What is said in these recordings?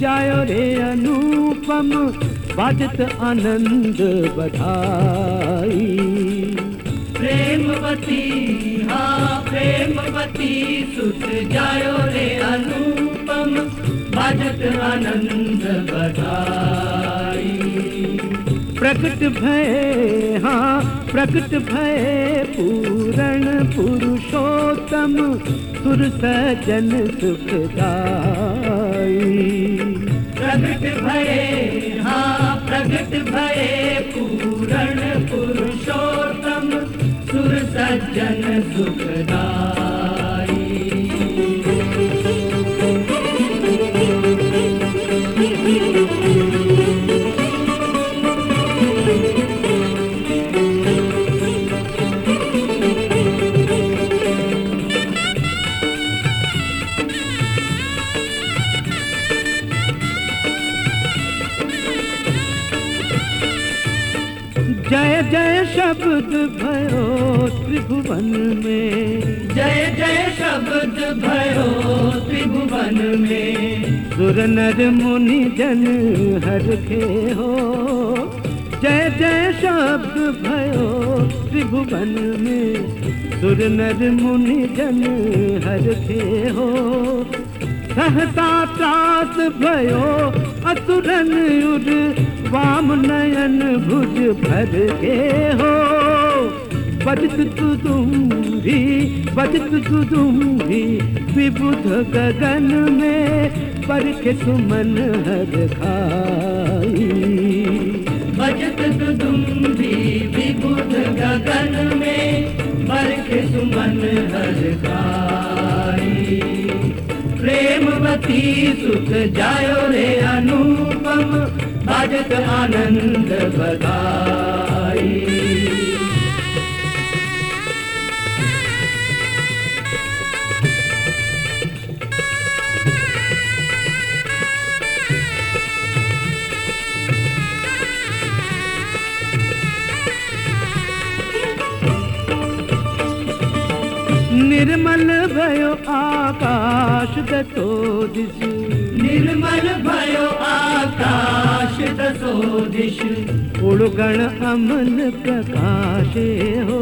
जायो रे अनुपम बाजत आनंद बधाई। प्रेमवती हाँ प्रेमवती सुत जायो रे अनुपम बाजत आनंद बधाई। प्रकट भय हाँ प्रकट भय पूरण पुरुषोत्तम सुर सजन सुखदाई। प्रगट भये हाँ प्रगट भये पूरण पुरुषोत्तम सुर सज्जन सुखदाई। शब्द भयो त्रिभुवन में। जय जय शब्द भयो त्रिभुवन में। सुर नर मुनि जन हर के हो। जय जय शब्द भयो त्रिभुवन में। सुर नर मुनि जन हर के हो। सहसा त्रास भयो असुरन उर वाम नयन भुज भर के हो। बजत तुम भी बजत तुम भी विबुध गगन में पर के सुमन हर खाई। बजत तुम भी विबुध गगन में बरख सुमन हर गाई प्रेमवती सुख जायो रे अनुपम बाजत आनंद बधाई। निर्मल भयो आकाश दतो दिश। निर्मल भयो आकाश दसो दिश उड़गण अमन प्रकाशे हो।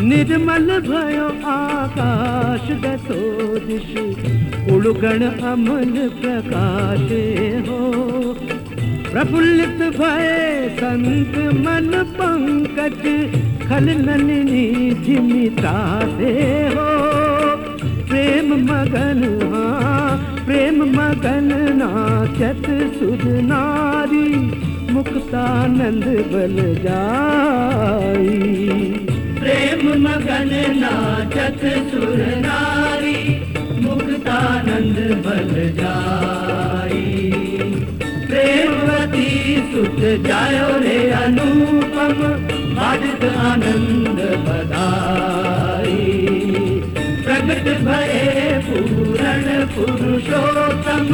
निर्मल भयो आकाश दसो दिश उड़गण अमन प्रकाशे हो। प्रफुल्लित भय संत मन पंकज, खल नलिनी झिमिता से हो। प्रेम मगन हाँ प्रेम मगन नाचत सुध नारी, मुक्तानंद बल जाई। प्रेम मगन नाचत सुर नारी, मुक्तानंद बल जाई। प्रेमवती सुत जायो रे अनुपम बाजत आनंद बधाई। प्रगट भये पूरण पुरुषोत्तम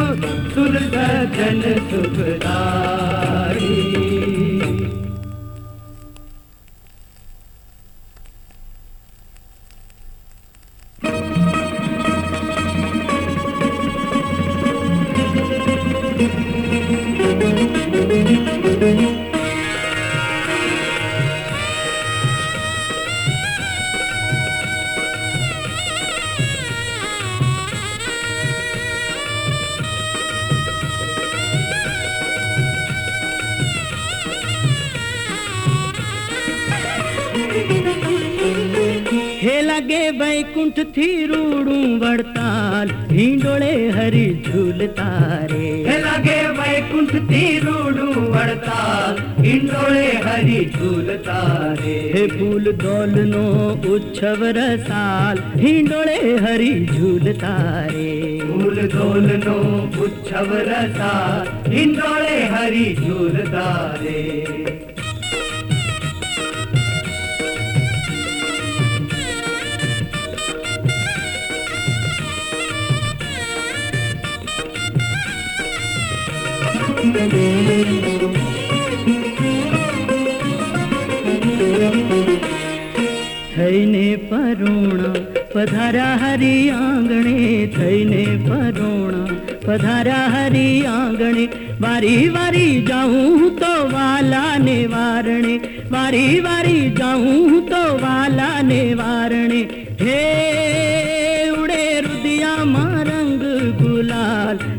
सुर जन लगे वैकुंठ थी रूड़ू वड़ताल ढींडोळे हरि झूलतारे हे लगे वैकुंठ तीरूडू वड़ताल इंडोळे हरि झूलतारे हे फूल दोलनो उच्छव रसाल ढींडोळे हरि झूलतारे फूल दोलनो उच्छव रसा इंडोळे हरि झूलतारे થઈને પરોણા, પધારા હરી આંગણે, થઈને પરોણા, પધારા હરી આંગણે. વારી વારી જાઉં તો વાલાને વારણે, વારી વારી જાઉં તો વાલાને વારણે.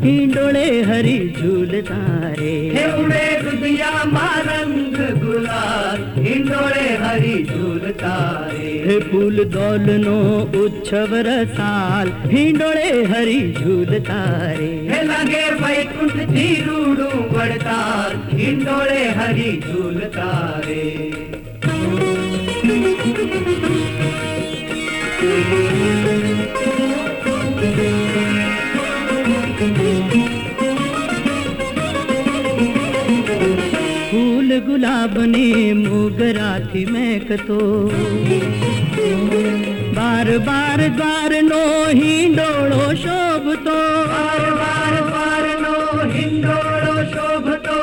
डोले हरी झूल तारे। उड़े दुनिया मारंग गुलाल डोले हरी झूल तारे। फूल दौलनो उत्सव रसाल डोले हरी झूल तारे। लगे वैकुंठ धीरूड़ू बड़ताल डोले हरी झूल तारे। Thank you. ಗುಲಾಬನೇ ಮೂಗರಾತಿ ಮೇಕತೋ ಬಾರ ಬಾರ ದ್ವಾರ ನೋ ಹಿಂಡೋಳೋ ಶೋಭತೋ ಬಾರ ಬಾರ ದ್ವಾರ ನೋ ಹಿಂಡೋಳೋ ಶೋಭತೋ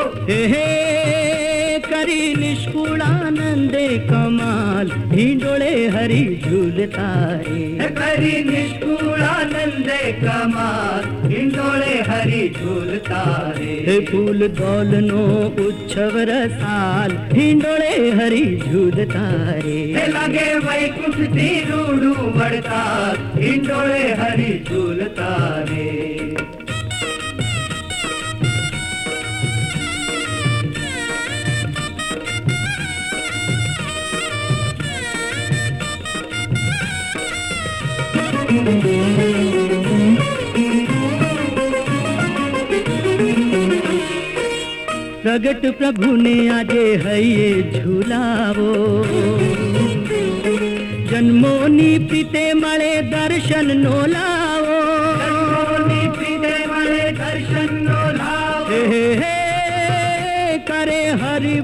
ಹೇ ಕರಿ ನಿಷ್ಕುಳಾನಂದೇ ಕೌ लाल ढींडोले हरी झूलता है करी निष्कुलानंदे कमाल ढींडोले हरी झूलता है फूल दौलनो उच्छव रसाल ढींडोले हरी झूलता है लगे वैकुंठ दी रूडू बड़ता ढींडोले हरी झूलता रे प्रगट प्रभु ने आजे है ये झूलावो। जन्मोनी पीते मले दर्शन नोलावो जन्मोनी पीते मले दर्शन नोलावो हे हे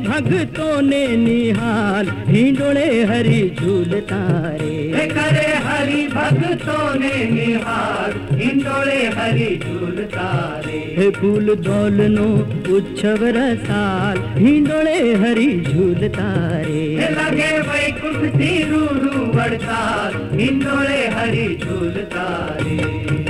भक्तों ने निहाल हिंडोले हरि झूलता रे करे हरि भक्तों ने निहाल हिंडोले हरि झूलता रे फूल दौलनो उत्सव रसाल हिंडोले हरि झूलता रे लगे वैकुंठ तिरु बड़ताल हिंडोले हरि झूलता रे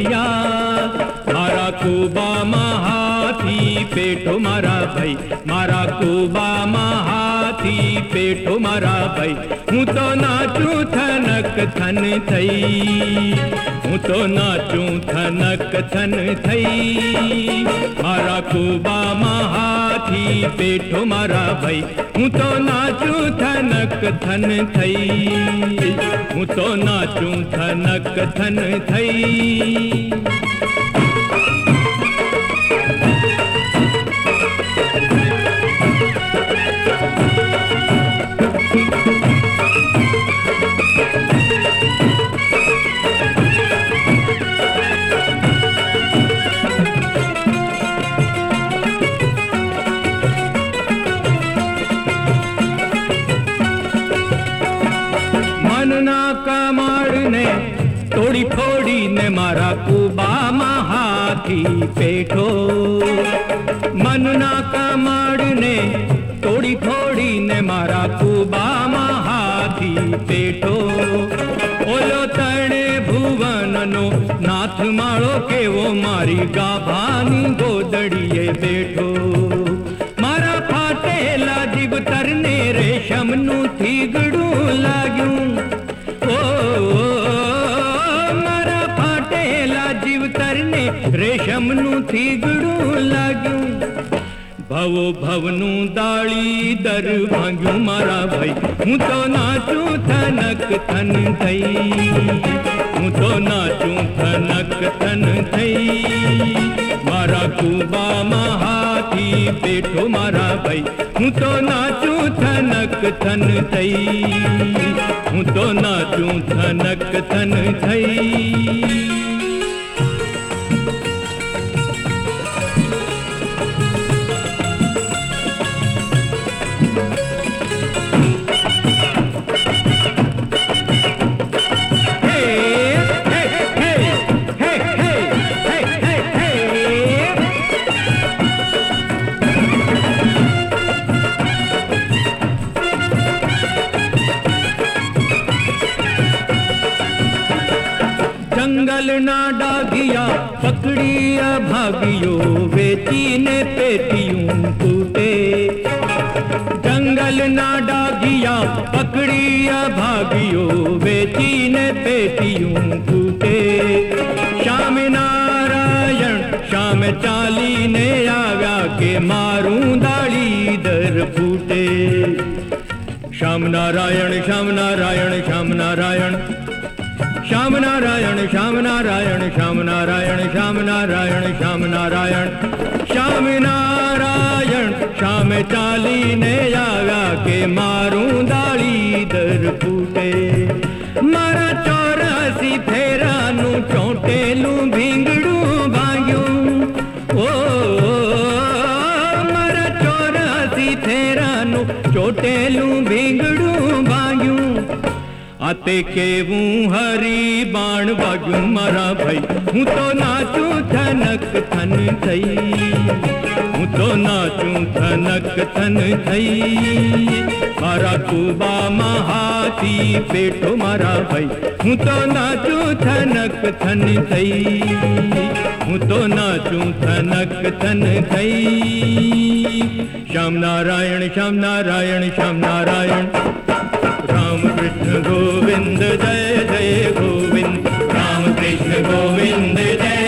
मैया मारा कुबा महा હાથી પેટો મારા ભાઈ મારા કુબામાં હાથી પેટો મારા ભાઈ હું તો નાચું થનક થન થઈ હું તો નાચું થનક થન થઈ મારા કુબામાં હાથી પેટો મારા ભાઈ હું તો નાચું થનક થન થઈ હું તો નાચું થનક થન થઈ ગાભાની ગોદડીએ બેઠો મારા ફાટેલા જીવતરને રેશમનું થીગડું લાગ્યું ઓ મારા ફાટેલા જીવતરને રેશમનું થીગડું લાગ્યું ભવો ભવનું દાળી દર ભાંગ્યું મારા ભાઈ હું તો નાચું થનક થન થઈ હું તો નાચું થનક થન થઈ મારા કુબામાં હાથી બેઠો મારા ભાઈ હું તો નાચું થનક થન થઈ હું તો નાચું થનક થન થઈ इतना डागिया पकड़िया भागियो, वे ने पेटियों टूटे। जंगल ना डागिया पकड़िया भागियो, वे ने पेटियों टूटे। श्याम नारायण, श्याम चाली ने आगा के मारू दाली दर फूटे। श्याम नारायण श्याम नारायण श्याम नारायण। श्याम नारायण श्याम नारायण श्याम नारायण श्याम नारायण श्याम नारायण। श्याम नारायण, श्याम चाली ने आया के मारू दाली दर फूटे। मारा चार आते के हूँ हरी बाण बाजू मरा भाई। हूँ तो नाचू थनक थन थई हूँ तो नाचू थनक थन थई मारा कुबा महाती पेटो मारा भाई। हूँ तो नाचू थनक थन थई हूँ तो नाचू थनक थन थई श्याम नारायण श्याम नारायण श्याम नारायण। राम कृष्ण गोविंद जय जय गोविंद। राम कृष्ण गोविंद जय